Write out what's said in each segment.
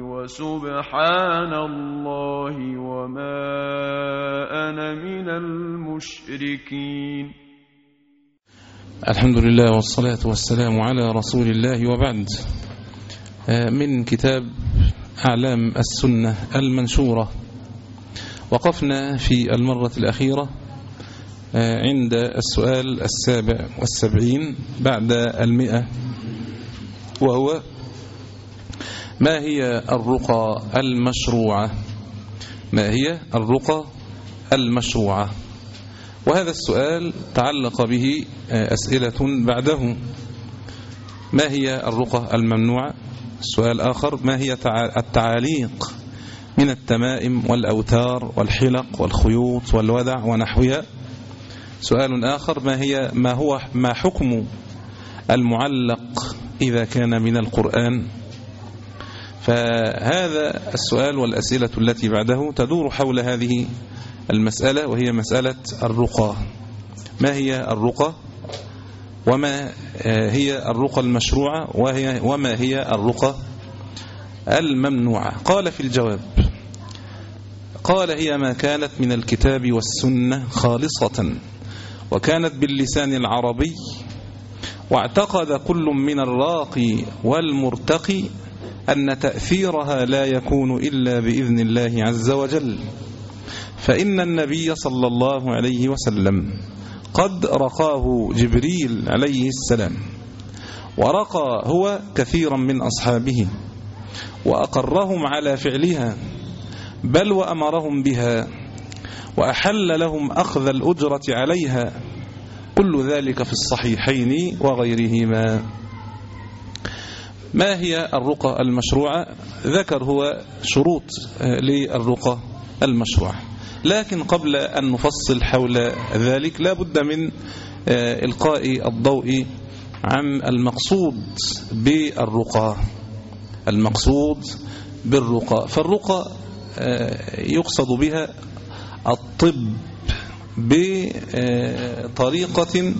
وسبحان الله وما أنا من المشركين. الحمد لله والصلاة والسلام على رسول الله وبعد. من كتاب أعلام السنة المنشورة. وقفنا في المرة الأخيرة عند السؤال السابع والسبعين بعد المئة وهو ما هي الرقى المشروعة؟ ما هي الرقى المشروعة؟ وهذا السؤال تعلق به أسئلة بعده. ما هي الرقى الممنوعة؟ السؤال آخر ما هي التعاليق من التمائم والأوتار والحلق والخيوط والودع ونحوها؟ سؤال آخر ما هي ما هو ما حكم المعلق إذا كان من القرآن؟ فهذا السؤال والأسئلة التي بعده تدور حول هذه المسألة وهي مسألة الرقى. ما هي الرقى؟ وما هي الرقى المشروعة؟ وهي وما هي الرقى الممنوعة؟ قال في الجواب قال هي ما كانت من الكتاب والسنة خالصة وكانت باللسان العربي واعتقد كل من الراقي والمرتقي أن تأثيرها لا يكون إلا بإذن الله عز وجل. فإن النبي صلى الله عليه وسلم قد رقاه جبريل عليه السلام ورقى هو كثيرا من أصحابه وأقرهم على فعلها بل وأمرهم بها وأحل لهم أخذ الأجرة عليها. كل ذلك في الصحيحين وغيرهما. ما هي الرقى المشروعة؟ ذكر هو شروط للرقى المشروعة. لكن قبل أن نفصل حول ذلك لا بد من إلقاء الضوء عن المقصود بالرقى. المقصود بالرقى. فالرقى يقصد بها الطب بطريقة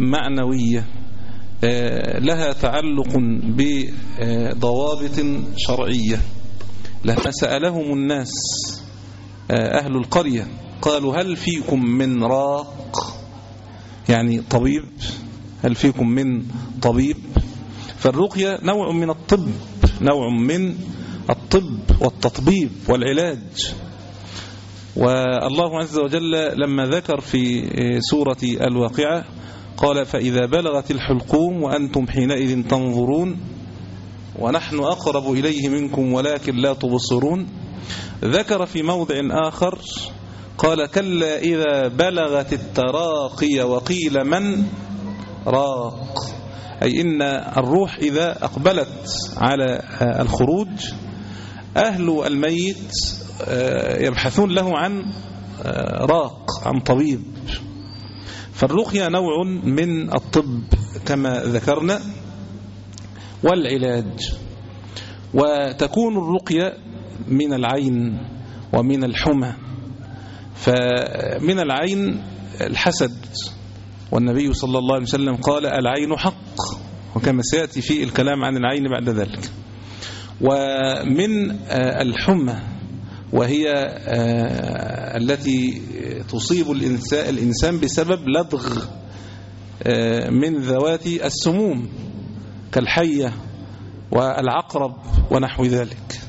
معنوية. لها تعلق بضوابط شرعية. لما سألهم الناس أهل القرية قالوا هل فيكم من راق؟ يعني طبيب هل فيكم من طبيب؟ فالرقية نوع من الطب نوع من الطب والتطبيب والعلاج. والله عز وجل لما ذكر في سورة الواقعة قال فإذا بلغت الحلقوم وأنتم حينئذ تنظرون ونحن أقرب إليه منكم ولكن لا تبصرون. ذكر في موضع آخر قال كلا إذا بلغت التراقي وقيل من؟ راق. أي إن الروح إذا أقبلت على الخروج أهل الميت يبحثون له عن راق عن طبيب. فالرقية نوع من الطب كما ذكرنا والعلاج وتكون الرقية من العين ومن الحمى. فمن العين الحسد والنبي صلى الله عليه وسلم قال العين حق. وكما سيأتي في الكلام عن العين بعد ذلك. ومن الحمى وهي التي تصيب الإنسان بسبب لدغ من ذوات السموم كالحية والعقرب ونحو ذلك.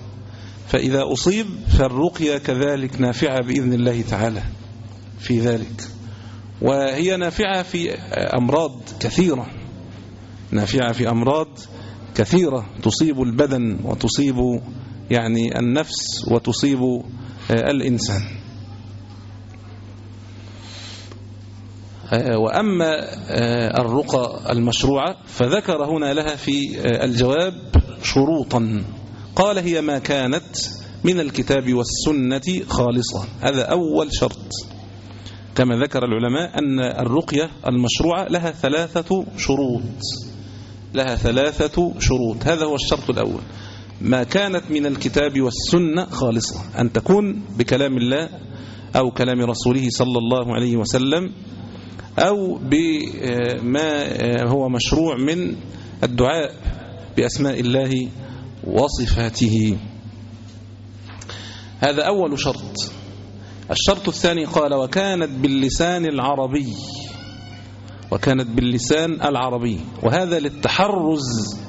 فإذا أصيب فالرقية كذلك نافعة بإذن الله تعالى في ذلك. وهي نافعة في أمراض كثيرة. نافعة في أمراض كثيرة. تصيب البدن وتصيب يعني النفس وتصيب الإنسان. وأما الرقى المشروعة فذكر هنا لها في الجواب شروطا. قال هي ما كانت من الكتاب والسنة خالصة. هذا أول شرط. كما ذكر العلماء أن الرقية المشروعة لها ثلاثة شروط. لها ثلاثة شروط. هذا هو الشرط الأول. ما كانت من الكتاب والسنة خالصة. أن تكون بكلام الله أو كلام رسوله صلى الله عليه وسلم أو بما هو مشروع من الدعاء بأسماء الله وصفاته. هذا أول شرط. الشرط الثاني قال وكانت باللسان العربي. وكانت باللسان العربي. وهذا للتحرز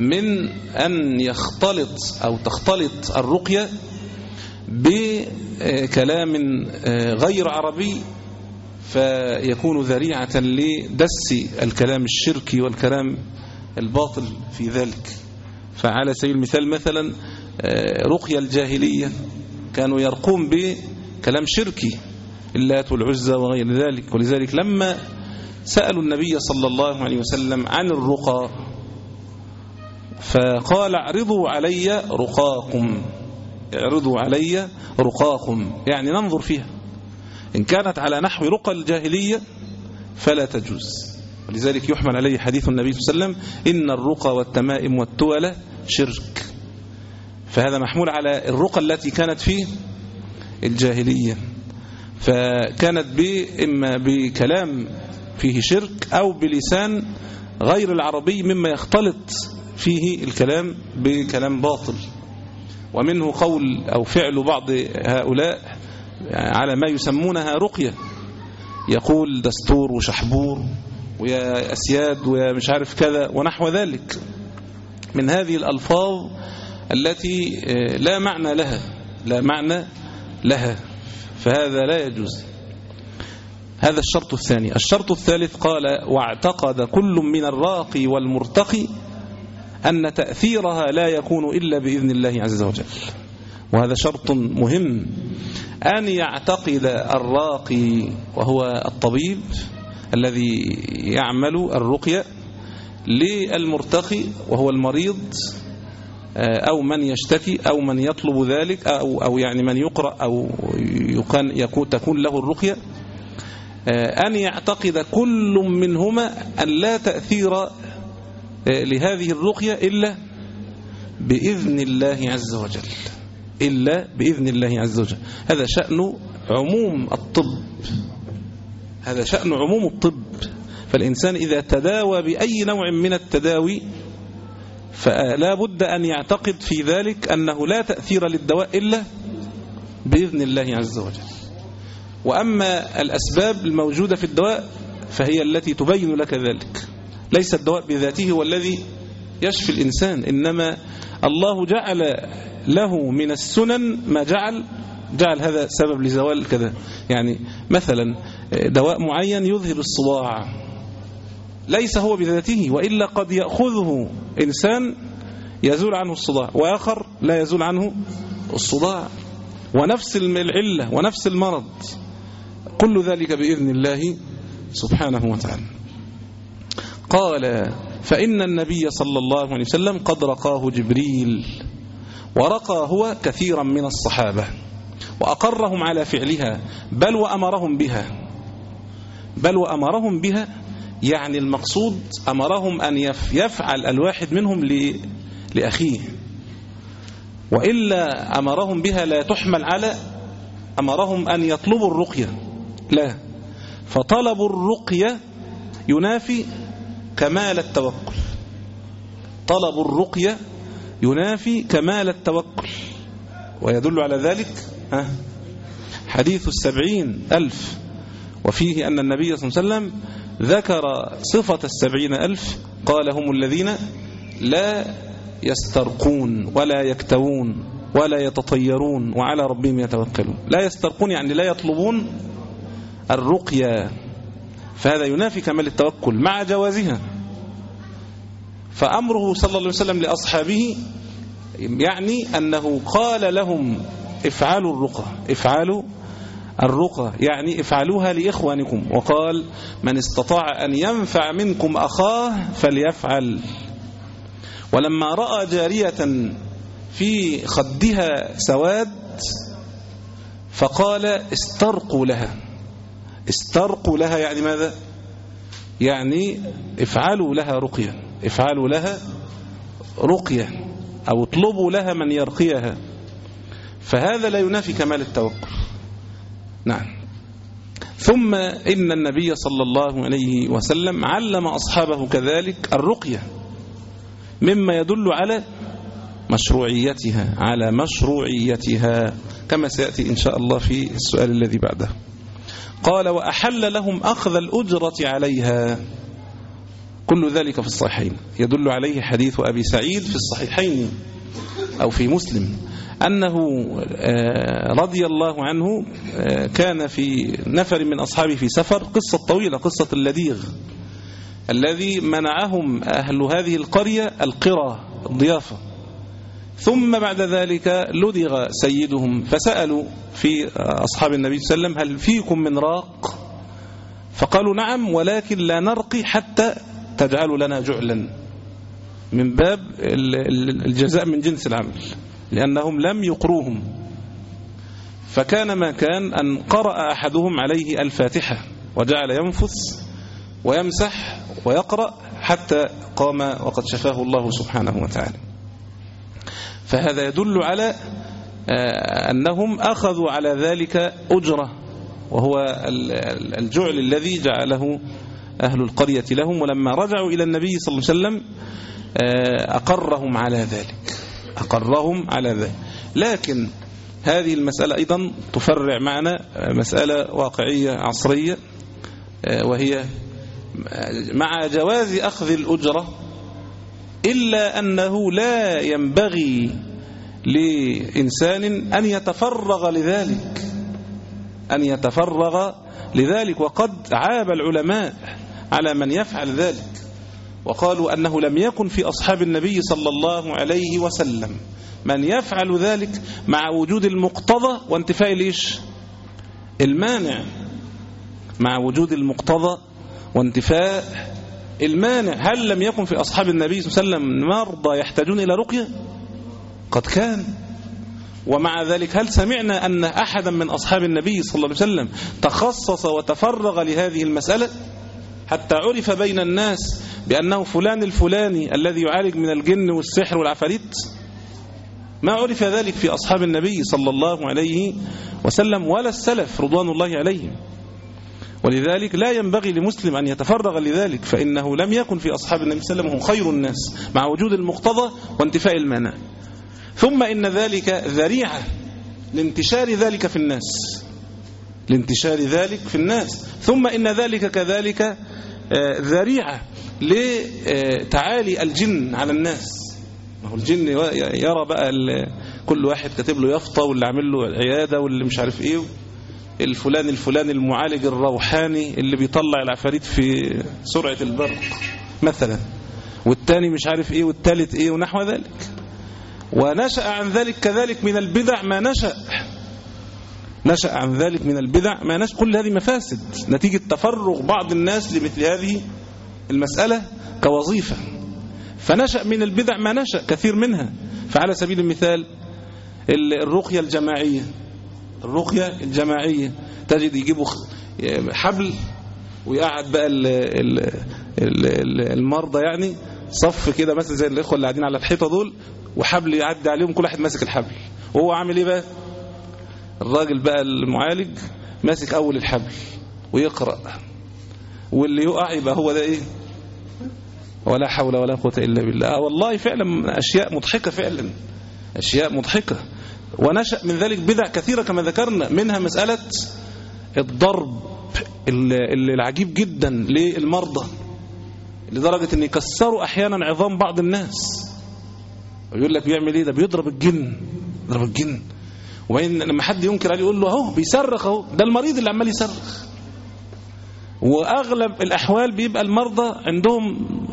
من أن يختلط أو تختلط الرقية بكلام غير عربي فيكون ذريعة لدس الكلام الشركي والكلام الباطل في ذلك. فعلى سبيل المثال مثلا رقية الجاهلية كانوا يرقون بكلام شركي اللات والعزى وغير ذلك. ولذلك لما سألوا النبي صلى الله عليه وسلم عن الرقى فقال اعرضوا علي رقاكم اعرضوا علي رقاكم يعني ننظر فيها. إن كانت على نحو رقى الجاهلية فلا تجوز. ولذلك يحمل عليه حديث النبي صلى الله عليه وسلم إن الرقى والتمائم والتولى شرك. فهذا محمول على الرقى التي كانت في الجاهلية. فكانت إما بكلام فيه شرك أو بلسان غير العربي مما يختلط فيه الكلام بكلام باطل. ومنه قول أو فعل بعض هؤلاء على ما يسمونها رقية. يقول دستور وشحبور ويا أسياد ومش عارف كذا ونحو ذلك. من هذه الألفاظ التي لا معنى لها لا معنى لها. فهذا لا يجوز. هذا الشرط الثاني. الشرط الثالث قال واعتقد كل من الراقي والمرتقي أن تأثيرها لا يكون إلا بإذن الله عز وجل. وهذا شرط مهم. أن يعتقد الراقي وهو الطبيب الذي يعمل الرقية للمرتقي وهو المريض أو من يشتكي أو من يطلب ذلك أو, أو يعني من يقرأ أو يكون, يكون تكون له الرقية. أن يعتقد كل منهما أن لا تأثير لهذه الرقية إلا بإذن الله عز وجل. إلا بإذن الله عز وجل. هذا شأن عموم الطب. هذا شأن عموم الطب. فالإنسان إذا تداوى بأي نوع من التداوي فلا بد أن يعتقد في ذلك أنه لا تأثير للدواء إلا بإذن الله عز وجل. وأما الأسباب الموجودة في الدواء فهي التي تبين لك ذلك. ليس الدواء بذاته هو الذي يشفي الإنسان إنما الله جعل له من السنن ما جعل جعل هذا سبب لزوال كذا. يعني مثلا دواء معين يظهر الصداع ليس هو بذاته وإلا قد يأخذه إنسان يزول عنه الصداع وآخر لا يزول عنه الصداع. ونفس العلة ونفس المرض. كل ذلك بإذن الله سبحانه وتعالى. قال فإن النبي صلى الله عليه وسلم قد رقاه جبريل ورقى هو كثيرا من الصحابة وأقرهم على فعلها بل وأمرهم بها بل وأمرهم بها يعني المقصود أمرهم أن يفعل الواحد منهم لأخيه. وإلا أمرهم بها لا تحمل على أمرهم أن يطلبوا الرقية. لا. فطلب الرقية ينافي كمال التوكل. طلب الرقية ينافي كمال التوكل. ويدل على ذلك حديث السبعين ألف. وفيه أن النبي صلى الله عليه وسلم ذكر صفة السبعين ألف. قال هم الذين لا يسترقون ولا يكتوون ولا يتطيرون وعلى ربهم يتوكلون. لا يسترقون يعني لا يطلبون الرقية. فهذا ينافي كمال التوكل مع جوازها. فأمره صلى الله عليه وسلم لأصحابه يعني أنه قال لهم افعلوا الرقى افعلوا الرقى يعني افعلوها لإخوانكم. وقال من استطاع أن ينفع منكم أخاه فليفعل. ولما رأى جارية في خدها سواد فقال استرقوا لها. استرقوا لها يعني ماذا؟ يعني افعلوا لها رقية افعلوا لها رقية أو اطلبوا لها من يرقيها. فهذا لا ينافي كمال التوكل نعم. ثم إن النبي صلى الله عليه وسلم علم أصحابه كذلك الرقية مما يدل على مشروعيتها على مشروعيتها كما سيأتي إن شاء الله في السؤال الذي بعده. قال وأحل لهم أخذ الأجرة عليها. كل ذلك في الصحيحين. يدل عليه حديث أبي سعيد في الصحيحين أو في مسلم أنه رضي الله عنه كان في نفر من أصحابه في سفر قصة طويلة قصة اللديغ الذي منعهم أهل هذه القرية القرى الضيافة. ثم بعد ذلك لدغ سيدهم فسألوا في أصحاب النبي صلى الله عليه وسلم هل فيكم من راق؟ فقالوا نعم ولكن لا نرقي حتى تجعلوا لنا جعلا. من باب الجزاء من جنس العمل لأنهم لم يقروهم. فكان ما كان أن قرأ أحدهم عليه الفاتحة وجعل ينفث ويمسح ويقرأ حتى قام وقد شفاه الله سبحانه وتعالى. فهذا يدل على أنهم أخذوا على ذلك أجرة وهو الجعل الذي جعله أهل القرية لهم ولما رجعوا إلى النبي صلى الله عليه وسلم أقرهم على ذلك. أقرهم على ذلك. لكن هذه المسألة أيضا تفرع معنا مسألة واقعية عصرية وهي مع جواز أخذ الأجرة إلا أنه لا ينبغي لإنسان أن يتفرغ لذلك. أن يتفرغ لذلك. وقد عاب العلماء على من يفعل ذلك. وقالوا أنه لم يكن في أصحاب النبي صلى الله عليه وسلم. من يفعل ذلك مع وجود المقتضى وانتفاء ليش؟ المانع. مع وجود المقتضى وانتفاء المانع. هل لم يكن في أصحاب النبي صلى الله عليه وسلم مرضى يحتاجون إلى رقية؟ قد كان. ومع ذلك هل سمعنا أن أحدا من أصحاب النبي صلى الله عليه وسلم تخصص وتفرغ لهذه المسألة؟ حتى عرف بين الناس بأنه فلان الفلاني الذي يعالج من الجن والسحر والعفاريت. ما عرف ذلك في أصحاب النبي صلى الله عليه وسلم ولا السلف رضوان الله عليهم. ولذلك لا ينبغي لمسلم أن يتفرغ لذلك فإنه لم يكن في أصحاب النبي صلى الله عليه وسلم خير الناس مع وجود المقتضى وانتفاء المانع ثم إن ذلك ذريعة لانتشار ذلك في الناس. لانتشار ذلك في الناس. ثم إن ذلك كذلك ذريعة لتعالي الجن على الناس. ما هو الجن يرى بقى كل واحد كاتب له يافطة واللي عامل له عيادة واللي مش عارف إيه الفلان الفلاني المعالج الروحاني اللي بيطلع العفاريت في سرعة البرق مثلا. والتاني مش عارف إيه والتالت إيه ونحو ذلك. ونشأ عن ذلك كذلك من البدع ما نشأ. نشأ عن ذلك من البدع. ما نشأ كل هذه مفاسد. نتيجة تفرغ بعض الناس لمثل هذه المسألة كوظيفة. فنشأ من البدع ما نشأ كثير منها. فعلى سبيل المثال الرقية الجماعية. الرقية الجماعية. تجد يجيبوا حبل ويقعد بقى المرضى يعني صف كده مثلا زي الإخوة اللي قاعدين على الحيطة دول وحبل يعدي عليهم كل واحد ماسك الحبل. وهو عامل إيه بقى؟ الراجل بقى المعالج ماسك أول الحبل ويقرأ واللي يقع يبقى هو ده إيه؟ ولا حول ولا قوة إلا بالله. آه والله فعلا أشياء مضحكة فعلا أشياء مضحكة. ونشأ من ذلك بدع كثيرة كما ذكرنا منها مسألة الضرب العجيب جدا للمرضى لدرجة أن يكسروا أحيانا عظام بعض الناس. ويقول لك بيعمل إيه؟ ده بيضرب الجن يضرب الجن. وبعدين لما حد ينكر عليه يقول له أهو بيصرخ أهو. ده المريض اللي عمال يصرخ. وأغلب الأحوال بيبقى المرضى عندهم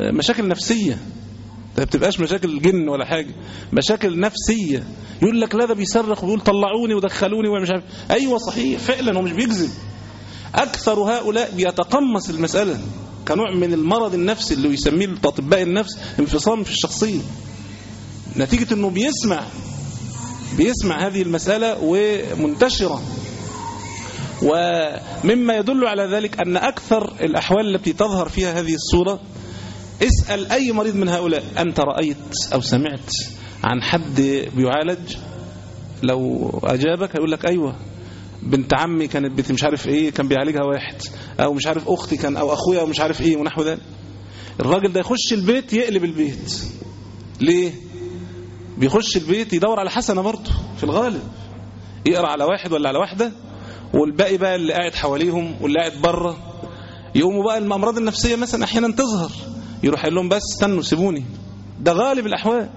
مشاكل نفسية. ما بتبقاش مشاكل جن ولا حاجة. مشاكل نفسية. يقول لك لا ده بيصرخ ويقول طلعوني ودخلوني ومش عارف. أيوه صحيح فعلا هو مش بيكذب. أكثر هؤلاء بيتقمص المسألة كنوع من المرض النفسي اللي يسميه اطباء النفس انفصام في الشخصية. نتيجة إنه بيسمع بيسمع هذه المسألة ومنتشرة. ومما يدل على ذلك أن أكثر الأحوال التي تظهر فيها هذه الصورة اسأل أي مريض من هؤلاء. أنت رأيت أو سمعت عن حد بيعالج؟ لو أجابك هيقول لك أيوة. بنت عمي كانت مش عارف إيه كان بيعالجها واحد. أو مش عارف أختي كان أو أخويا أو مش عارف إيه ونحو ذلك. الراجل ده يخش البيت يقلب البيت. ليه؟ بيخش البيت يدور على حسنة برضه في الغالب. يقرأ على واحد ولا على واحدة والباقي بقى اللي قاعد حواليهم واللي قاعد بره يقوموا بقى الأمراض النفسية مثلا أحيانا تظهر. يروح يقول لهم بس استنوا سيبوني. ده غالب الأحوال.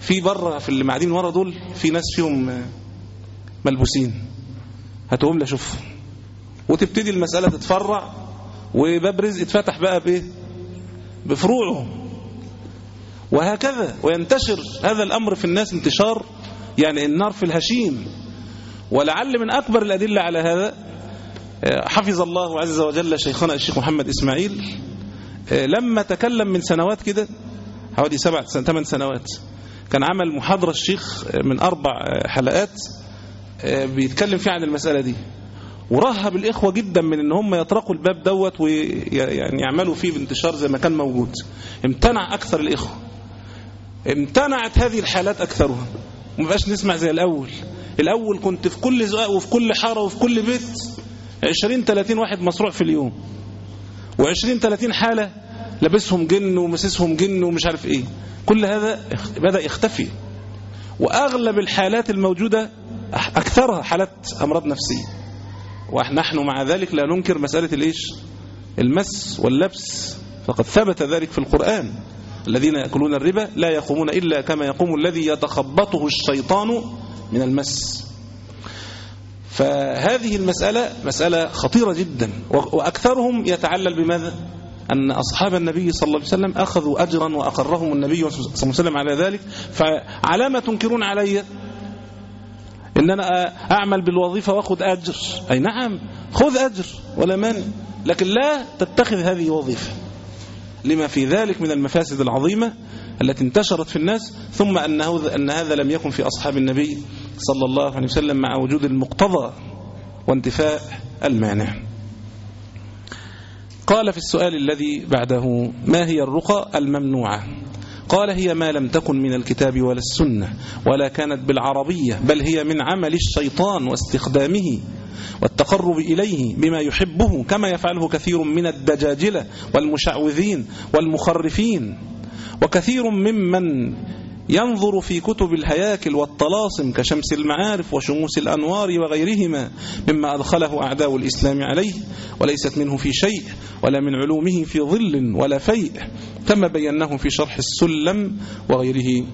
في بره في اللي قاعدين ورا دول في ناس فيهم ملبوسين. هتقوم لاشوف وتبتدي المسألة تتفرع وباب رزق اتفتح بقى بإيه؟ بفروعه وهكذا وينتشر هذا الأمر في الناس انتشار يعني النار في الهشيم. ولعل من أكبر الأدلة على هذا حفظ الله عز وجل شيخنا الشيخ محمد إسماعيل لما تكلم من سنوات كده حوالي سبع ثمان سنوات كان عمل محاضرة الشيخ من أربع حلقات بيتكلم فيه عن المسألة دي. ورهب الإخوة جدا من إن هم يطرقوا الباب دوت ويعني يعملوا فيه بانتشار زي ما كان موجود. امتنع أكثر الإخوة. امتنعت هذه الحالات أكثرها. وما بقاش نسمع زي الأول. الأول كنت في كل زقاق وفي كل حارة وفي كل بيت 20 30 واحد مصروع في اليوم. و20 30 حالة لابسهم جن ومسسهم جن ومش عارف إيه. كل هذا بدأ يختفي. وأغلب الحالات الموجودة أكثرها حالات أمراض نفسية. ونحن مع ذلك لا ننكر مسألة الإيش؟ المس واللبس. فقد ثبت ذلك في القرآن. الذين يأكلون الربا لا يقومون إلا كما يقوم الذي يتخبطه الشيطان من المس. فهذه المسألة مسألة خطيرة جدا وأكثرهم يتعلل بماذا؟ أن أصحاب النبي صلى الله عليه وسلم أخذوا أجرا وأقرهم النبي صلى الله عليه وسلم على ذلك. فعلى ما تنكرون علي ان أنا أعمل بالوظيفة وأخذ أجر. أي نعم خذ أجر ولا مانع لكن لا تتخذ هذه وظيفة. لما في ذلك من المفاسد العظيمة التي انتشرت في الناس ثم أنه أن هذا لم يكن في أصحاب النبي صلى الله عليه وسلم مع وجود المقتضى وانتفاء المانع. قال في السؤال الذي بعده ما هي الرقى الممنوعة؟ قال هي ما لم تكن من الكتاب ولا السنة ولا كانت بالعربية بل هي من عمل الشيطان واستخدامه والتقرب إليه بما يحبه كما يفعله كثير من الدجاجلة والمشعوذين والمخرفين. وكثير ممن ينظر في كتب الهياكل والطلاسم كشمس المعارف وشموس الأنوار وغيرهما مما أدخله أعداء الإسلام عليه وليست منه في شيء ولا من علومه في ظل ولا فيء. كما بيناه في شرح السلم وغيره.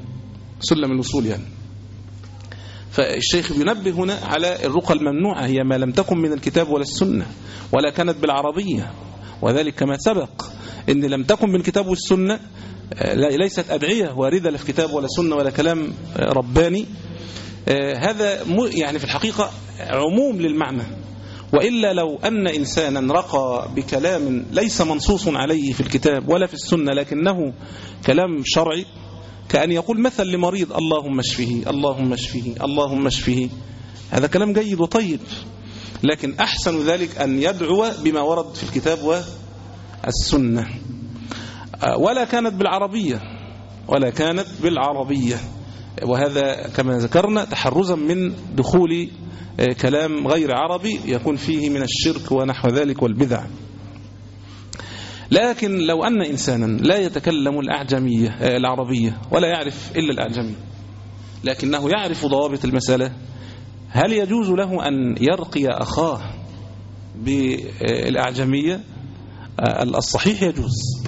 سلم الوصول يعني. فالشيخ ينبه هنا على الرقى الممنوعة هي ما لم تكن من الكتاب ولا السنة ولا كانت بالعربية. وذلك كما سبق إن لم تكن من الكتاب والسنة ليست أدعية واردة لا في كتاب ولا سنة ولا كلام رباني. هذا يعني في الحقيقة عموم للمعنى. وإلا لو أن إنسانا رقى بكلام ليس منصوص عليه في الكتاب ولا في السنة لكنه كلام شرعي كأن يقول مثل لمريض اللهم اشفه اللهم اشفه اللهم اشفه. هذا كلام جيد وطيب. لكن أحسن ذلك أن يدعو بما ورد في الكتاب والسنة. ولا كانت بالعربية ولا كانت بالعربية. وهذا كما ذكرنا تحرزا من دخول كلام غير عربي يكون فيه من الشرك ونحو ذلك والبدع. لكن لو أن إنسانا لا يتكلم الأعجمية العربية ولا يعرف إلا الأعجمية لكنه يعرف ضوابط المسألة هل يجوز له أن يرقي أخاه بالأعجمية؟ الصحيح يجوز.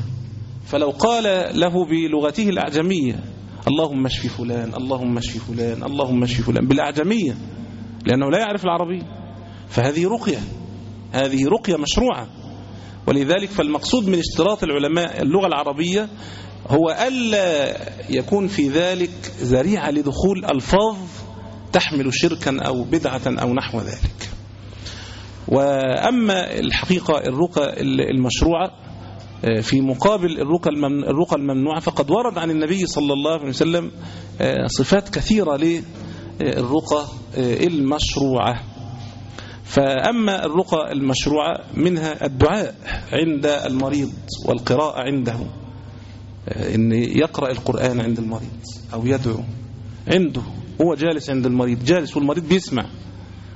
فلو قال له بلغته الأعجمية اللهم اشف فلان اللهم اشف فلان اللهم اشف فلان بالأعجمية لأنه لا يعرف العربية فهذه رقية هذه رقية مشروعة. ولذلك فالمقصود من اشتراط العلماء اللغة العربية هو ألا يكون في ذلك ذريعة لدخول ألفاظ تحمل شركا أو بدعة أو نحو ذلك. وأما الحقيقة الرقى المشروعة في مقابل الرقى الرقى الممنوعة فقد ورد عن النبي صلى الله عليه وسلم صفات كثيرة الرقى المشروعة. فأما الرقى المشروعة منها الدعاء عند المريض والقراءة عنده. إن يقرأ القرآن عند المريض أو يدعو عنده. هو جالس عند المريض جالس والمريض بيسمع.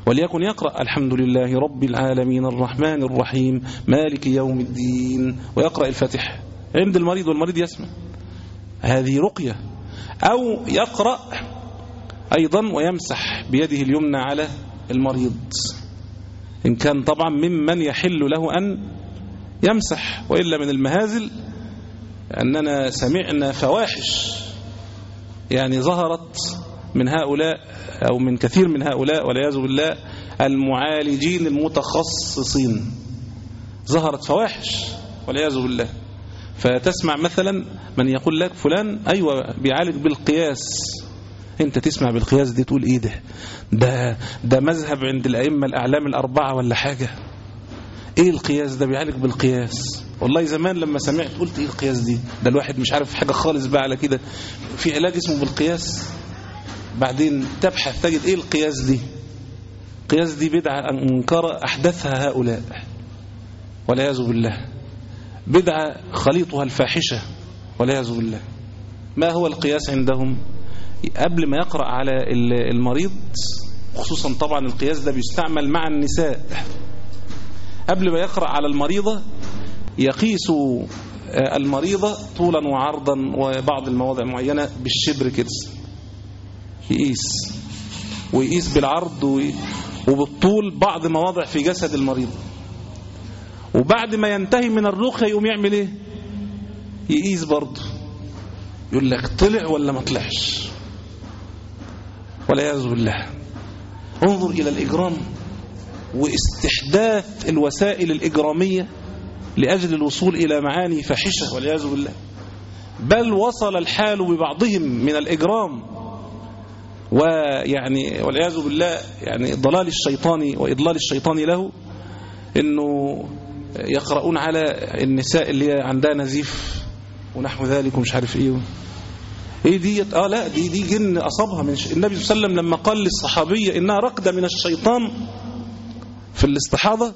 وليكن يقرأ الحمد لله رب العالمين الرحمن الرحيم مالك يوم الدين ويقرأ الفاتحة عند المريض والمريض يسمع. هذه رقية. أو يقرأ أيضا ويمسح بيده اليمنى على المريض. إن كان طبعا ممن يحل له أن يمسح وإلا من المهازل أننا سمعنا فواحش يعني ظهرت من هؤلاء أو من كثير من هؤلاء والعياذ بالله المعالجين المتخصصين. ظهرت فواحش والعياذ بالله. فتسمع مثلا من يقول لك فلان أيوة بيعالج بالقياس. انت تسمع بالقياس دي تقول إيه ده؟ ده, ده مذهب عند الأئمة الأعلام الأربعة ولا حاجة؟ إيه القياس ده؟ بيعالج بالقياس. والله زمان لما سمعت قلت إيه القياس دي؟ ده الواحد مش عارف حاجة خالص بقى على كده. في علاج اسمه بالقياس. بعدين تبحث تجد إيه القياس دي؟ القياس دي بدعة أنكر احدثها هؤلاء. والعياذ بالله. بدعة خليطها الفاحشة. والعياذ بالله. ما هو القياس عندهم؟ قبل ما يقرأ على المريض خصوصا طبعا القياس ده بيستعمل مع النساء. قبل ما يقرأ على المريضة يقيس المريضة طولا وعرضا وبعض المواضع معينة بالشبر كده. يقيس. ويقيس بالعرض وبالطول بعض مواضع في جسد المريض. وبعد ما ينتهي من الرقية يقوم يعمل إيه؟ يقيس برضه. يقول لك طلع ولا ما طلعش؟ والعياذ بالله. انظر إلى الإجرام واستحداث الوسائل الإجرامية لأجل الوصول إلى معاني فاحشة والعياذ بالله. بل وصل الحال ببعضهم من الإجرام ويعني والعياذ بالله يعني ضلال الشيطان وإضلال الشيطان له إنه يقرؤون على النساء اللي عندها نزيف ونحو ذلك ومش عارف إيه. إيه دي آه لا دي دي جن أصابها من ش... النبي صلى الله عليه وسلم لما قال للصحابية إنها رقدة من الشيطان في الاستحاضة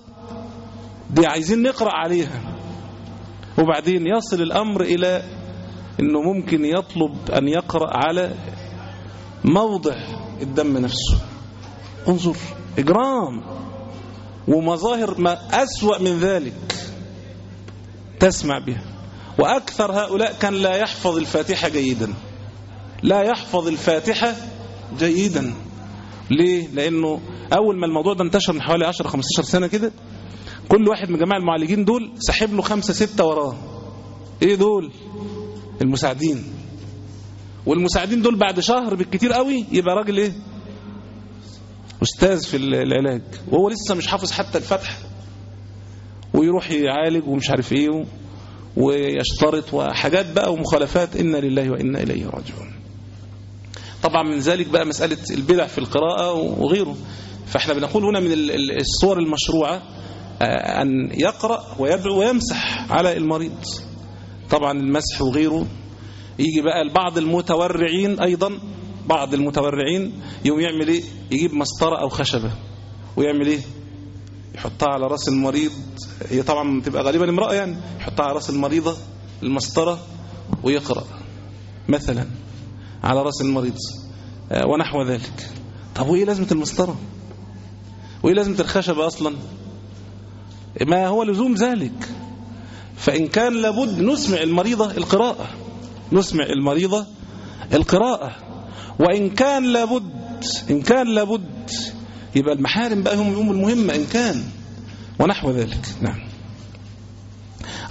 دي عايزين نقرأ عليها. وبعدين يصل الأمر إلى إنه ممكن يطلب أن يقرأ على موضع الدم نفسه. انظر إجرام. ومظاهر ما أسوأ من ذلك تسمع بها. وأكثر هؤلاء كان لا يحفظ الفاتحة جيدا. لا يحفظ الفاتحة جيدا. ليه؟ لأنه أول ما الموضوع ده انتشر من حوالي 10-15 سنة كده كل واحد من جماعة المعالجين دول سحب له خمسة ستة وراه. إيه دول؟ المساعدين. والمساعدين دول بعد شهر بالكتير قوي يبقى راجل إيه؟ أستاذ في العلاج. وهو لسه مش حافظ حتى الفتح ويروح يعالج ومش عارف إيه ويشترط وحاجات بقى ومخالفات إنا لله وإنا إليه راجعون. طبعا من ذلك بقى مسألة البدع في القراءة وغيره. فإحنا بنقول هنا من الصور المشروعة أن يقرأ ويدعو ويمسح على المريض. طبعا المسح وغيره. يجي بقى البعض المتورعين أيضا بعض المتورعين يوم يعمل إيه؟ يجيب مسطرة أو خشبة. ويعمل إيه؟ يحطها على رأس المريض. هي طبعا بتبقى غالبا امرأة يعني. يحطها على رأس المريضة المسطرة ويقرأ. مثلا. على رأس المريض. ونحو ذلك. طب وإيه لازمة المسطرة؟ وإيه لازمة الخشبة أصلا؟ ما هو لزوم ذلك. فإن كان لابد نسمع المريضة القراءة. نسمع المريضة القراءة. وإن كان لابد إن كان لابد يبقى المحارم بقى هم هم المهمة إن كان. ونحو ذلك. نعم.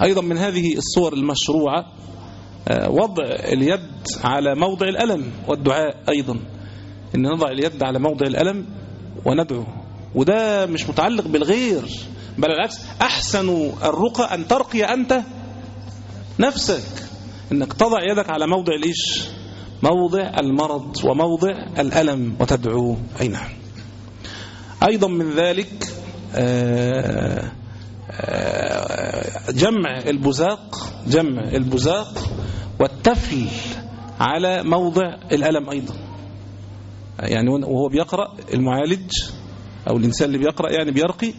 أيضا من هذه الصور المشروعة وضع اليد على موضع الألم والدعاء أيضا. إن نضع اليد على موضع الألم وندعو. وده مش متعلق بالغير بل العكس. أحسن الرقى أن ترقي أنت نفسك. إنك تضع يدك على موضع الإيش؟ موضع المرض وموضع الألم وتدعو. أي نعم. أيضا من ذلك جمع البزاق جمع البزاق والتفل على موضع الألم أيضا. يعني وهو بيقرأ المعالج أو الإنسان اللي بيقرأ يعني بيرقي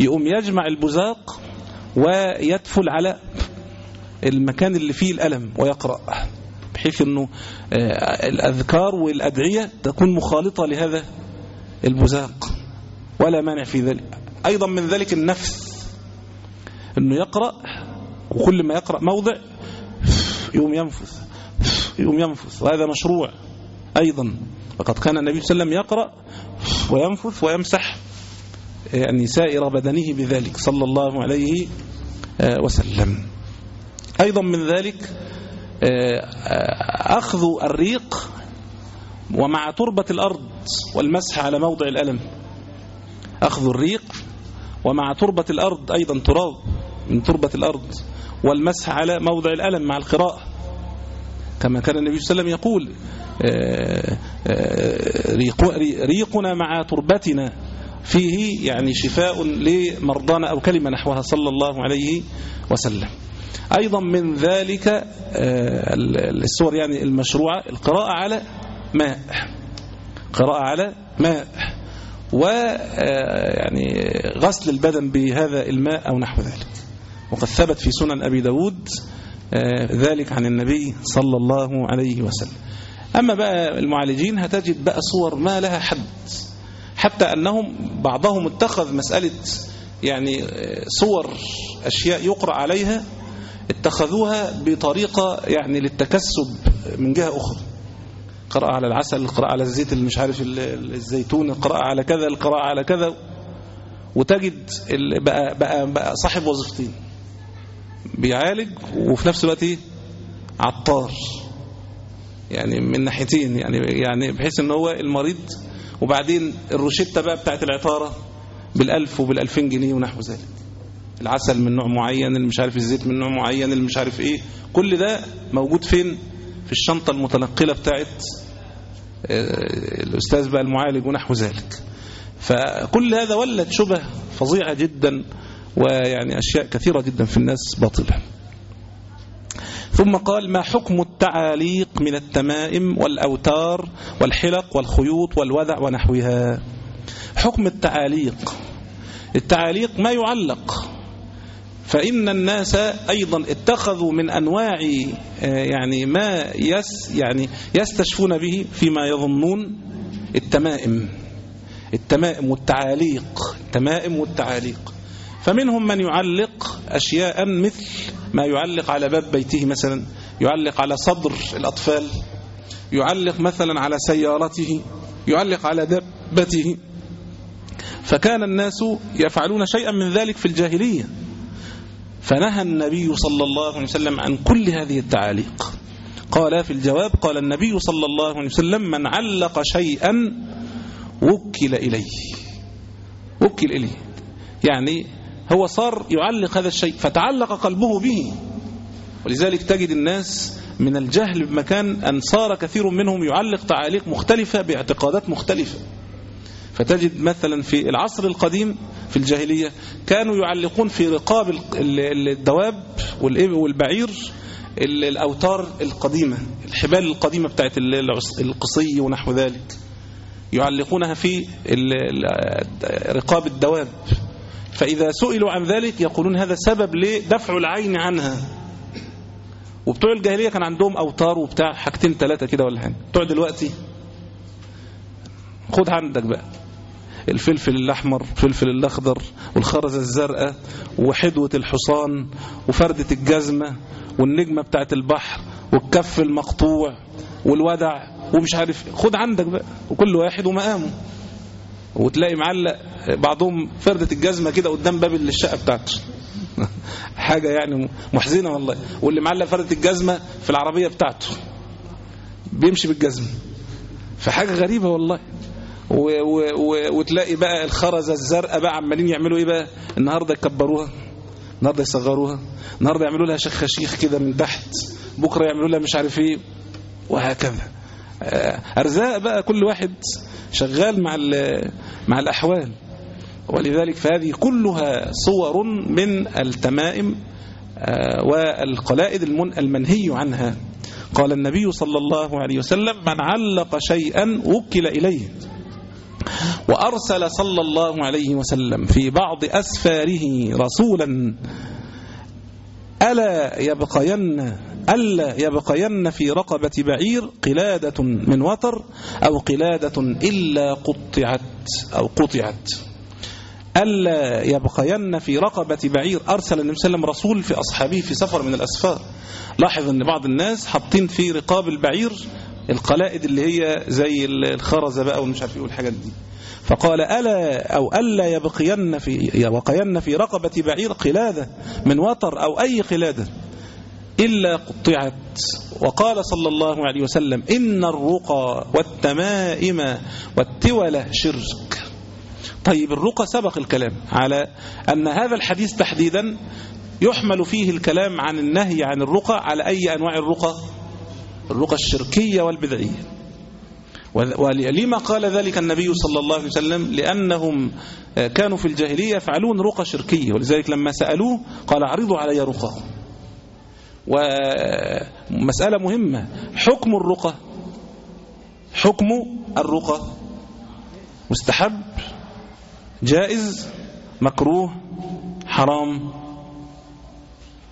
يقوم يجمع البزاق ويدفل على المكان اللي فيه الألم ويقرأ بحيث أنه آه، الأذكار والأدعية تكون مخالطة لهذا البزاق. ولا مانع في ذلك. أيضا من ذلك النفس. أنه يقرأ وكل ما يقرأ موضع يقوم ينفث يقوم ينفث. وهذا مشروع أيضا. وقد كان النبي صلى الله عليه وسلم يقرأ وينفث ويمسح يعني سائر بدنه بذلك صلى الله عليه آه، وسلم. أيضا من ذلك آه، أخذ الريق ومع تربة الأرض والمسح على موضع الألم. أخذ الريق ومع تربة الأرض أيضا تراب. من تربة الأرض والمسح على موضع الألم مع القراءة. كما كان النبي صلى الله عليه وسلم يقول آه، آه، ريقنا مع تربتنا. فيه يعني شفاء لمرضانا أو كلمة نحوها صلى الله عليه وسلم. أيضا من ذلك آه، السور يعني المشروعة القراءة على ماء. قراءة على ماء. ويعني غسل البدن بهذا الماء أو نحو ذلك. وقد ثبت في سنن أبي داود ذلك عن النبي صلى الله عليه وسلم. أما بقى المعالجين هتجد بقى صور ما لها حد. حتى أنهم بعضهم اتخذ مسألة يعني صور أشياء يقرأ عليها اتخذوها بطريقة يعني للتكسب من جهة أخرى. قراءة على العسل القراءة على الزيت اللي مش عارف الزيتون القراءة على كذا القراءة على كذا. وتجد بقى, بقى, بقى صاحب وظيفتين. بيعالج وفي نفس الوقت إيه؟ عطار. يعني من ناحيتين يعني يعني بحيث إن هو المريض وبعدين الروشتة بقى بتاعت العطارة بالألف وبالألفين جنيه ونحو ذلك. العسل من نوع معين اللي مش عارف الزيت من نوع معين اللي مش عارف إيه. كل ده موجود فين؟ في الشنطة المتنقلة بتاعت آه، الأستاذ بقى المعالج ونحو ذلك. فكل هذا ولد شبه فظيعة جدا. ويعني أشياء كثيرة جدا في الناس باطلة. ثم قال ما حكم التعاليق من التمائم والأوتار والحلق والخيوط والوذع ونحوها؟ حكم التعاليق. التعاليق ما يعلق. فإن الناس أيضا اتخذوا من أنواع آه، يعني ما يس يعني يستشفون به فيما يظنون التمائم. التمائم والتعاليق. التمائم والتعاليق. فمنهم من يعلق أشياء مثل ما يعلق على باب بيته مثلا يعلق على صدر الأطفال يعلق مثلا على سيارته يعلق على دابته. فكان الناس يفعلون شيئا من ذلك في الجاهلية. فنهى النبي صلى الله عليه وسلم عن كل هذه التعاليق. قال في الجواب قال النبي صلى الله عليه وسلم من علق شيئا وكل إليه. وكل إليه. يعني هو صار يعلق هذا الشيء فتعلق قلبه به. ولذلك تجد الناس من الجهل بمكان أن صار كثير منهم يعلق تعاليق مختلفة باعتقادات مختلفة. فتجد مثلا في العصر القديم في الجاهلية كانوا يعلقون في رقاب الدواب والبعير الأوتار القديمة الحبال القديمة بتاعت القصي ونحو ذلك يعلقونها في رقاب الدواب. فإذا سئلوا عن ذلك يقولون هذا سبب لدفع العين عنها. وبتوع الجاهلية كان عندهم أوتار وبتاع حاجتين ثلاثة كده ولا حاجة. بتوع دلوقتي خد عندك بقى. الفلفل الأحمر الفلفل الأخضر والخرزة الزرقاء وحدوة الحصان وفردة الجزمة والنجمة بتاعت البحر والكف المقطوع والودع ومش عارف خد عندك بقى. وكل واحد ومقامه. وتلاقي معلق بعضهم فردة الجزمة كده قدام باب الشقة بتاعته. حاجة يعني محزنة والله. واللي معلق فردة الجزمة في العربية بتاعته. بيمشي بالجزمة. فحاجة غريبة والله. و و و وتلاقي بقى الخرزة الزرقاء بقى عمالين يعملوا إيه بقى؟ النهاردة يكبروها. النهاردة يصغروها. النهاردة يعملوا لها شخاشيخ كده من تحت. بكرة يعملوا لها مش عارف إيه. وهكذا. آه، أرزاق بقى كل واحد شغال مع مع الأحوال. ولذلك فهذه كلها صور من التمائم آه، والقلائد المنهي عنها. قال النبي صلى الله عليه وسلم من علق شيئا وكل إليه. وأرسل صلى الله عليه وسلم في بعض أسفاره رسولا ألا يبقين ألا يبقين في رقبة بعير قلادة من وتر أو قلادة إلا قطعت أو قطعت. ألا يبقين في رقبة بعير أرسل النبي صلى الله عليه وسلم رسول في أصحابه في سفر من الأسفار. لاحظ أن بعض الناس حاطين في رقاب البعير القلائد اللي هي زي الخرزة بقى ومش عارف إيه والحاجات دي. فقال ألا أو ألا يبقين في يبقين في رقبة بعير قلادة من وتر أو أي قلادة. إلا قطعت. وقال صلى الله عليه وسلم إن الرقى والتمائم والتولة شرك. طيب الرقى سبق الكلام على أن هذا الحديث تحديدا يحمل فيه الكلام عن النهي عن الرقى على أي أنواع الرقى؟ الرقى الشركية والبدعية. ولما قال ذلك النبي صلى الله عليه وسلم لأنهم كانوا في الجاهلية يفعلون رقى شركية ولذلك لما سألوه قال اعرضوا علي رقى. ومسألة مهمة حكم الرقى حكم الرقى مستحب؟ جائز مكروه حرام.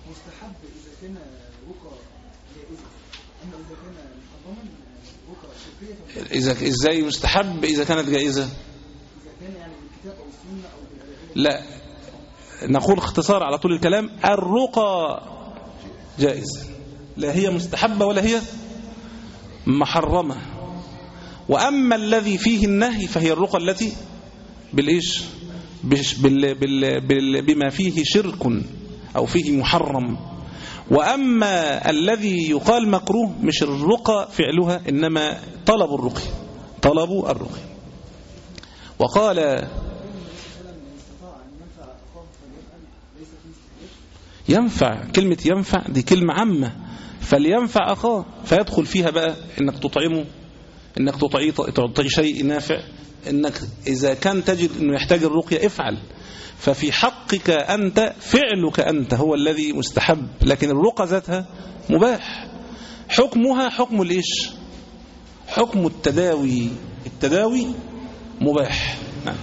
مستحب إذا كان رقى جائزة أما إذا كان محرما شركية إذا إزاي مستحب إذا كانت جائزة؟ إذا كان يعني بالكتاب أو السنة أو لا نقول اختصار على طول الكلام. الرقى جائزة لا هي مستحبة ولا هي محرمة. وأما الذي فيه النهي فهي الرقى التي بالإيش؟ بال بال بال بما فيه شرك أو فيه محرم. وأما الذي يقال مكروه مش الرقى فعلها إنما طلب الرقي. طلب الرقي. وقال ينفع كلمة ينفع دي كلمة عامة. فلينفع أخاه فيدخل فيها بقى إنك تطعمه إنك تعطيه شيء نافع. إنك إذا كان تجد إنه يحتاج الرقية افعل. ففي حقك أنت فعلك أنت هو الذي مستحب. لكن الرقى ذاتها مباح. حكمها حكم الإيش؟ حكم التداوي. التداوي مباح. نعم.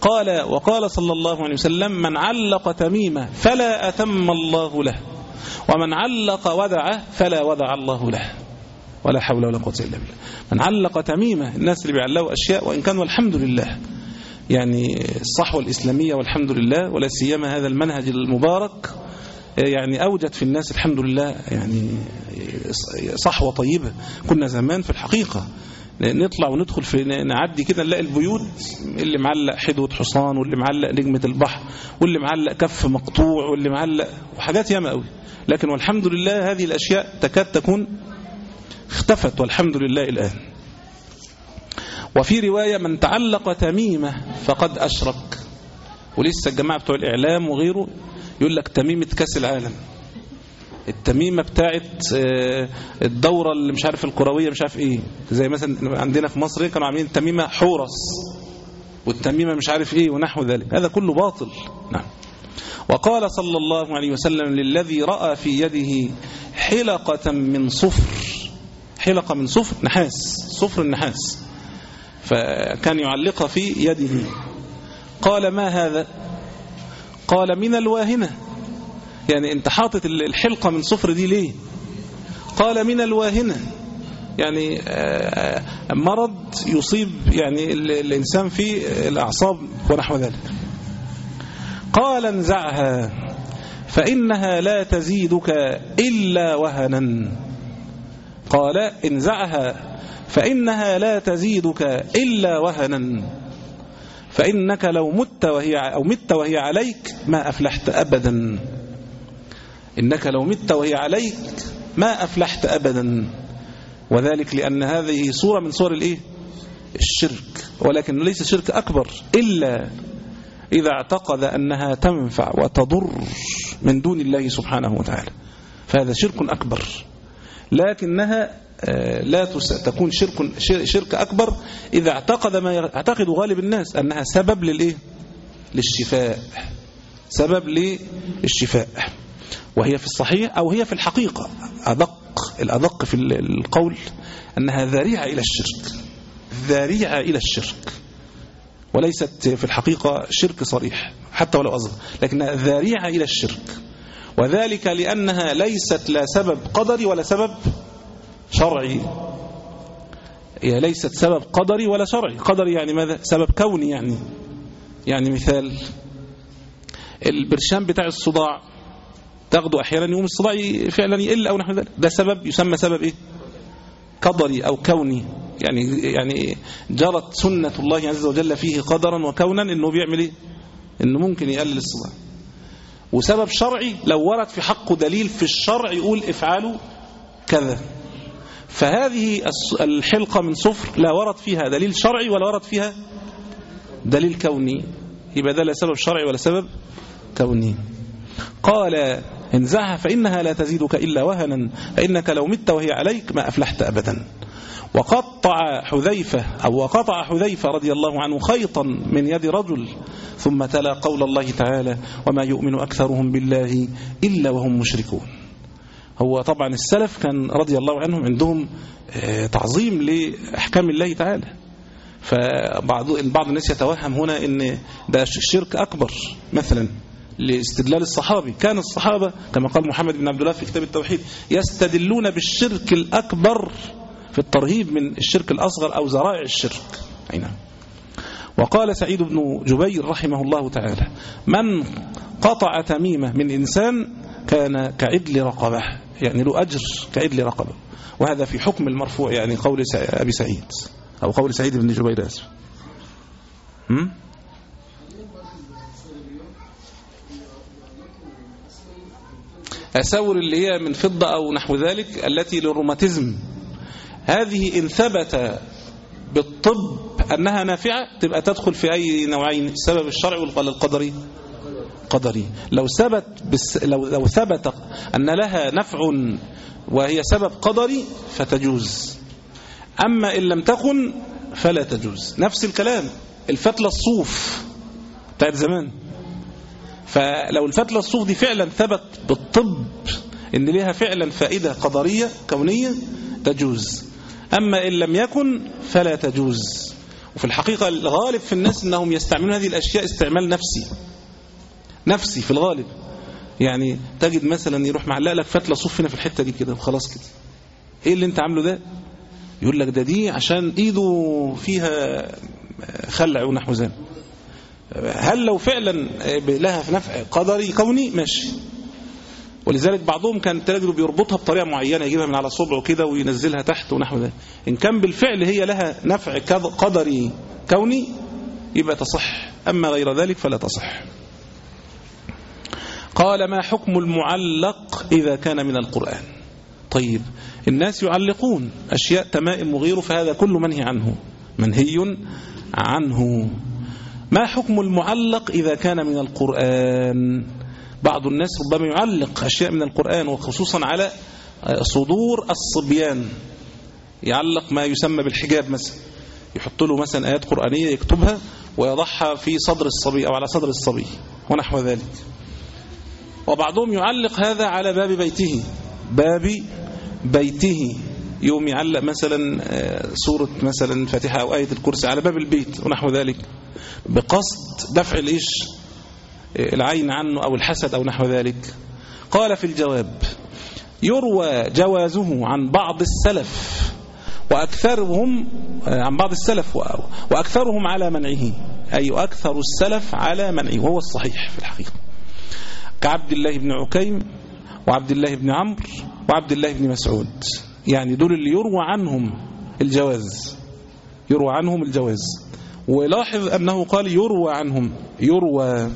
قال وقال صلى الله عليه وسلم من علق تميمة فلا أتم الله له. ومن علق ودعه فلا ودع الله له. ولا حول ولا قوة إلا بالله. من علق تميمة الناس اللي بيعلقوا أشياء وإن كان والحمد لله. يعني الصحوة الإسلامية والحمد لله ولا سيما هذا المنهج المبارك يعني أوجد في الناس الحمد لله يعني صحوة طيبة كنا زمان في الحقيقة نطلع وندخل في نعدي كده نلاقي البيوت اللي معلق حدوة حصان واللي معلق نجمة البحر واللي معلق كف مقطوع واللي معلق وحاجات ياما قوي لكن والحمد لله هذه الأشياء تكاد تكون اختفت والحمد لله الآن. وفي رواية من تعلق تميمة فقد أشرك. ولسه الجماعة بتوع الإعلام وغيره يقول لك تميمة كأس العالم. التميمة بتاعت آه، الدورة اللي مش عارف الكروية مش عارف إيه. زي مثلا عندنا في مصر كانوا عاملين تميمة حورس. والتميمة مش عارف إيه ونحو ذلك. هذا كله باطل. نعم. وقال صلى الله عليه وسلم للذي رأى في يده حلقة من صفر حلقة من صفر نحاس صفر النحاس. فكان يعلقها في يده. قال ما هذا؟ قال من الواهنة. يعني انت حاطط الحلقة من صفر دي ليه؟ قال من الواهنة. يعني آه، مرض يصيب يعني ال- الإنسان في الأعصاب ونحو ذلك. قال انزعها فإنها لا تزيدك إلا وهنا. قال انزعها فإنها لا تزيدك إلا وهنا. فإنك لو مت وهي أو مت وهي عليك ما أفلحت أبدا. إنك لو مت وهي عليك ما أفلحت أبدا. وذلك لأن هذه صورة من صور الإيه؟ الشرك. ولكن ليس شرك أكبر إلا إذا اعتقد أنها تنفع وتضر من دون الله سبحانه وتعالى. فهذا شرك أكبر. لكنها آه، لا تكون شرك شر- شرك أكبر إذا اعتقد ما يعتقد غالب الناس أنها سبب للإيه؟ للشفاء سبب للشفاء وهي في الصحيح أو هي في الحقيقة أدق الأدق في القول أنها ذارعة إلى الشرك ذارعة إلى الشرك وليست في الحقيقة شرك صريح حتى ولو أصغر لكنها ذارعة إلى الشرك وذلك لأنها ليست لا سبب قدري ولا سبب شرعي. هي ليست سبب قدري ولا شرعي. قدري يعني ماذا؟ سبب كوني يعني. يعني مثال البرشام بتاع الصداع تاخده أحيانا يوم الصداع فعلا يقل أو نحو ذلك. ده سبب يسمى سبب إيه؟ قدري أو كوني. يعني يعني جرت سنة الله عز وجل فيه قدرا وكونا إنه بيعمل إيه؟ إنه ممكن يقلل الصداع. وسبب شرعي لو ورد في حقه دليل في الشرع يقول افعلوا كذا. فهذه الحلقة من صفر لا ورد فيها دليل شرعي ولا ورد فيها دليل كوني. يبقى ده لا سبب شرعي ولا سبب كوني. قال انزعها فإنها لا تزيدك إلا وهنا فإنك لو مت وهي عليك ما أفلحت أبدا. وقطع حذيفة أو وقطع حذيفة رضي الله عنه خيطا من يد رجل ثم تلا قول الله تعالى وما يؤمن أكثرهم بالله إلا وهم مشركون. هو طبعا السلف كان رضي الله عنهم عندهم تعظيم لأحكام الله تعالى. فبعض بعض الناس يتوهم هنا إن ده شرك أكبر مثلا لاستدلال الصحابي. كان الصحابة كما قال محمد بن عبد الله في كتاب التوحيد يستدلون بالشرك الأكبر في الترهيب من الشرك الأصغر أو ذرائع الشرك. أي نعم. وقال سعيد بن جبير رحمه الله تعالى من قطع تميمة من إنسان كان كعدل رقبة. يعني له أجر كعدل رقبة. وهذا في حكم المرفوع يعني قول أبي سعيد. أو قول سعيد بن جبير أسف؟ أساور اللي هي من فضة أو نحو ذلك التي للروماتيزم. هذه إن ثبت بالطب أنها نافعة تبقى تدخل في أي نوعين؟ السبب الشرعي ولا القدري؟ قدري. لو ثبت بس لو لو ثبت أن لها نفع وهي سبب قدري فتجوز. أما إن لم تكن فلا تجوز. نفس الكلام الفتلة الصوف. بتاعت زمان. فلو الفتلة الصوف دي فعلا ثبت بالطب إن لها فعلا فائدة قدرية كونية تجوز. أما إن لم يكن فلا تجوز. وفي الحقيقة الغالب في الناس أنهم يستعملون هذه الأشياء استعمال نفسي. نفسي في الغالب. يعني تجد مثلا يروح معلق لك فتلة صوف هنا في الحتة دي كده وخلاص كده. إيه اللي أنت عامله ده؟ يقول لك ده دي عشان إيده فيها خلع ونحو ذلك. هل لو فعلا لها نفع قدري كوني؟ ماشي. ولذلك بعضهم كان تلاقيه بيربطها بطريقة معينة يجيبها من على صبعه كده وينزلها تحت ونحو ذلك إن كان بالفعل هي لها نفع قدري كوني يبقى تصح. أما غير ذلك فلا تصح. قال ما حكم المعلق إذا كان من القرآن؟ طيب الناس يعلقون أشياء تمائم وغيره فهذا كل منهي عنه. منهي عنه. ما حكم المعلق إذا كان من القرآن؟ بعض الناس ربما يعلق أشياء من القرآن وخصوصا على صدور الصبيان. يعلق ما يسمى بالحجاب مثلا. يحط له مثلا آيات قرآنية يكتبها ويضعها في صدر الصبي أو على صدر الصبي ونحو ذلك. وبعضهم يعلق هذا على باب بيته. باب بيته. يوم يعلق مثلا سورة مثلا فاتحة أو آية الكرسي على باب البيت ونحو ذلك. بقصد دفع الإيش العين عنه أو الحسد أو نحو ذلك. قال في الجواب يروى جوازه عن بعض السلف وأكثرهم عن بعض السلف وأكثرهم على منعه. أي أكثر السلف على منعه. وهو الصحيح في الحقيقة. كعبد الله بن عكيم وعبد الله بن عمرو وعبد الله بن مسعود. يعني دول اللي يروى عنهم الجواز. يروى عنهم الجواز. ولاحظ أنه قال يروى عنهم. يروى.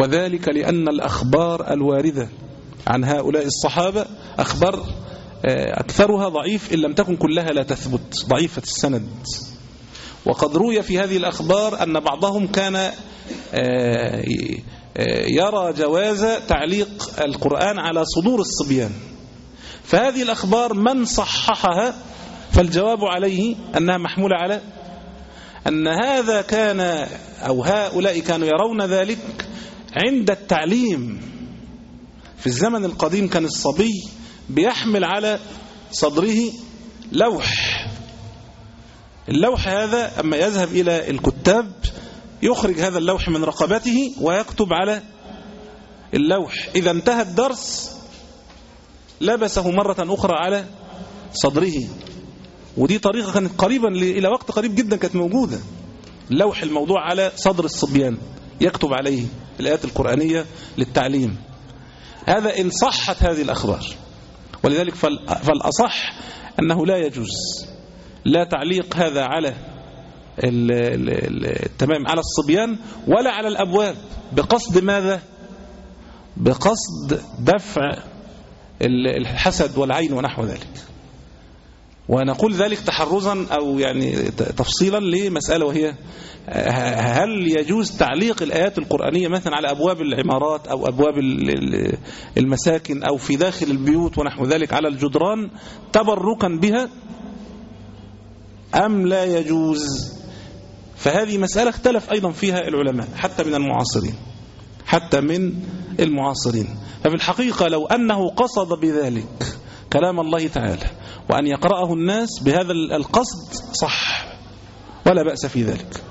وذلك لأن الأخبار الواردة عن هؤلاء الصحابة أخبار أكثرها ضعيف إن لم تكن كلها لا تثبت ضعيفة السند. وقد روي في هذه الأخبار أن بعضهم كان يرى جواز تعليق القرآن على صدور الصبيان. فهذه الأخبار من صححها؟ فالجواب عليه أنها محمولة على أن هذا كان أو هؤلاء كانوا يرون ذلك عند التعليم. في الزمن القديم كان الصبي بيحمل على صدره لوح. اللوح هذا أما يذهب إلى الكتاب يخرج هذا اللوح من رقبته ويكتب على اللوح. إذا انتهى الدرس لبسه مرة أخرى على صدره. ودي طريقة كانت قريبا إلى وقت قريب جدا كانت موجودة. اللوح الموضوع على صدر الصبيان. يكتب عليه الآيات القرآنية للتعليم. هذا إن صحت هذه الأخبار. ولذلك فال- فالأصح أنه لا يجوز لا تعليق هذا على ال- ال- ال- التمام على الصبيان ولا على الأبواب. بقصد ماذا؟ بقصد دفع ال- الحسد والعين ونحو ذلك. ونقول ذلك تحرزا أو يعني تفصيلا لمسألة وهي هل يجوز تعليق الآيات القرآنية مثلا على أبواب العمارات أو أبواب ال- ال- المساكن أو في داخل البيوت ونحو ذلك على الجدران تبركا بها؟ أم لا يجوز؟ فهذه مسألة اختلف أيضا فيها العلماء حتى من المعاصرين حتى من المعاصرين. ففي الحقيقة لو أنه قصد بذلك كلام الله تعالى وأن يقرأه الناس بهذا القصد صح ولا بأس في ذلك.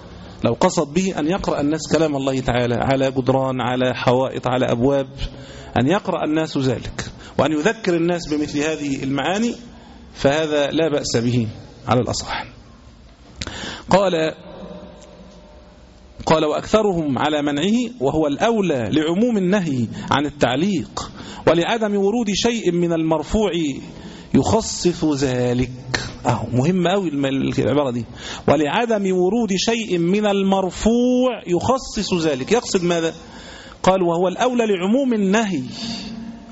لو قصد به أن يقرأ الناس كلام الله تعالى على جدران على حوائط على أبواب أن يقرأ الناس ذلك وأن يذكر الناس بمثل هذه المعاني فهذا لا بأس به على الأصح. قال قال وأكثرهم على منعه وهو الأولى لعموم النهي عن التعليق ولعدم ورود شيء من المرفوع يخصص ذلك. أهو مهم أوي العبارة دي. ولعدم ورود شيء من المرفوع يخصص ذلك. يقصد ماذا؟ قال وهو الأولى لعموم النهي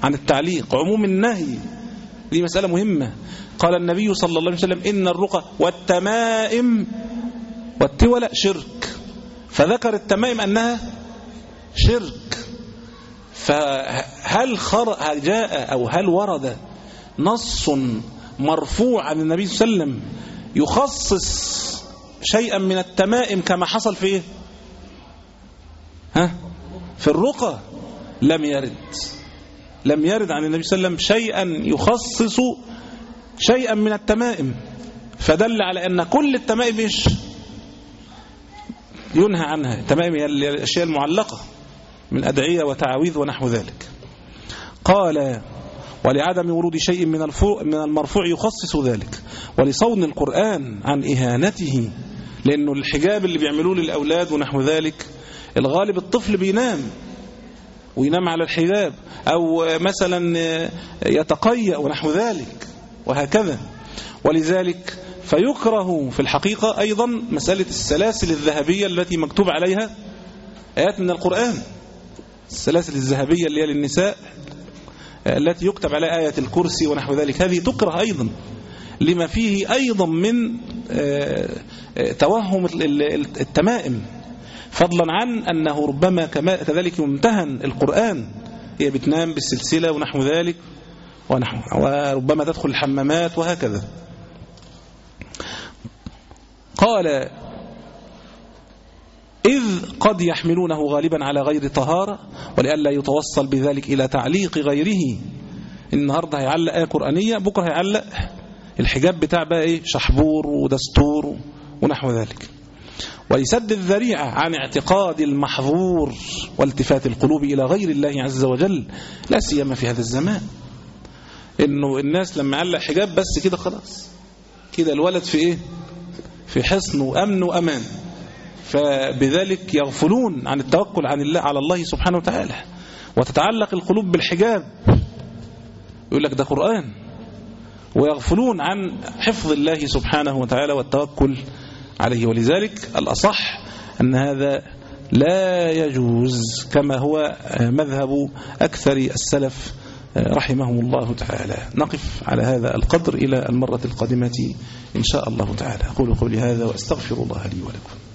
عن التعليق. عموم النهي. دي مسألة مهمة. قال النبي صلى الله عليه وسلم إن الرقى والتمائم والتولى شرك. فذكر التمائم أنها شرك. فهل خر... جاء أو هل ورد نص مرفوع عن النبي صلى الله عليه وسلم يخصص شيئا من التمائم كما حصل في إيه؟ ها؟ في الرقى. لم يرد. لم يرد عن النبي صلى الله عليه وسلم شيئا يخصص شيئا من التمائم. فدل على أن كل التمائم إيش؟ ينهى عنها. التمائم هي الأشياء المعلقة من أدعية وتعاويذ ونحو ذلك. قال ولعدم ورود شيء من من المرفوع يخصص ذلك. ولصون القرآن عن إهانته لأنه الحجاب اللي بيعملوه للأولاد ونحو ذلك الغالب الطفل بينام وينام على الحجاب أو مثلا يتقيأ ونحو ذلك وهكذا. ولذلك فيكره في الحقيقة أيضا مسألة السلاسل الذهبية التي مكتوب عليها آيات من القرآن. السلاسل الذهبية اللي هي للنساء التي يكتب عليها آية الكرسي ونحو ذلك هذه تكره أيضا. لما فيه أيضا من توهم التمائم. فضلا عن أنه ربما كذلك يمتهن القرآن. هي بتنام بالسلسلة ونحو ذلك ونحو وربما تدخل الحمامات وهكذا. قال إذ قد يحملونه غالبا على غير طهارة ولئلا يتوصل بذلك إلى تعليق غيره. النهاردة هيعلق آية قرآنية بكرة هيعلق الحجاب بتاع بقى إيه؟ شحبور ودستور ونحو ذلك. ولسد الذريعة عن اعتقاد المحظور والتفات القلوب إلى غير الله عز وجل لا سيما في هذا الزمان. إنه الناس لما علق حجاب بس كده خلاص. كده الولد في إيه؟ في حصن وأمن وأمان. فبذلك يغفلون عن التوكل عن الله على الله سبحانه وتعالى. وتتعلق القلوب بالحجاب. يقول لك ده قرآن. ويغفلون عن حفظ الله سبحانه وتعالى والتوكل عليه. ولذلك الأصح أن هذا لا يجوز كما هو مذهب أكثر السلف رحمهم الله تعالى. نقف على هذا القدر إلى المرة القادمة إن شاء الله تعالى. أقول قولي هذا وأستغفر الله لي ولكم.